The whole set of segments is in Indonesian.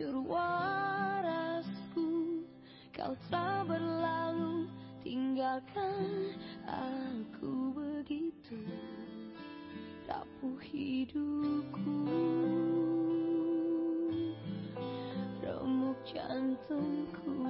hancur warasku. Kau telah berlalu tinggalkan aku begitu. Rapuh hidupku. Remuk jantungku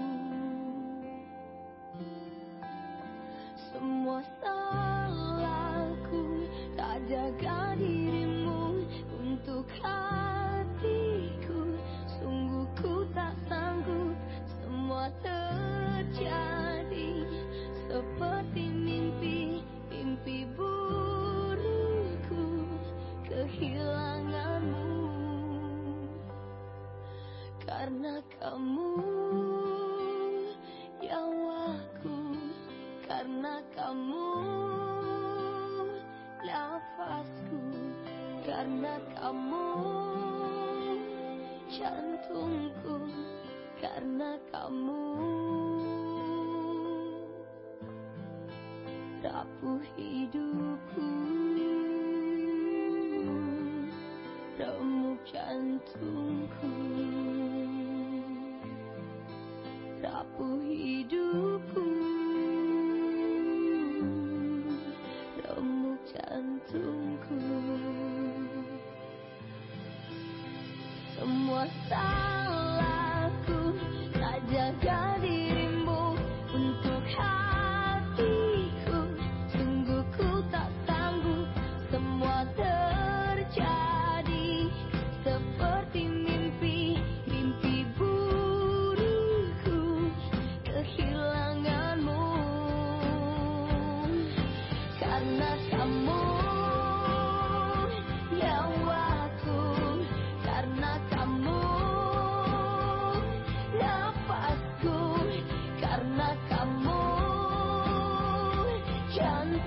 kamu. Nyawaku Karena kamu. Nafasku Karena kamu. Jantungku Karena kamu. Rapuh hidupku. Remuk jantungku Rapuh hidupku. Remuk jantungku. Semua salahku Tak jaga diri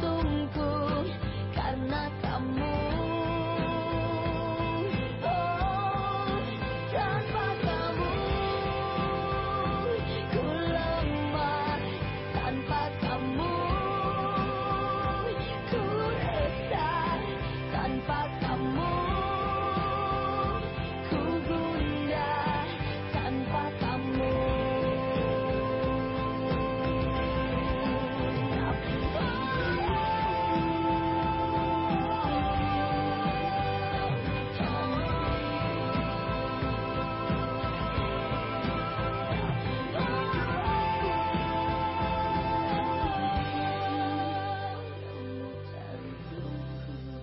Tunggu karena kamu. Oh, tanpa kamu ku lemah. Tanpa kamu ku resah. Tanpa